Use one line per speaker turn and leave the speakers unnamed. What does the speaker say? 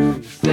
Peace.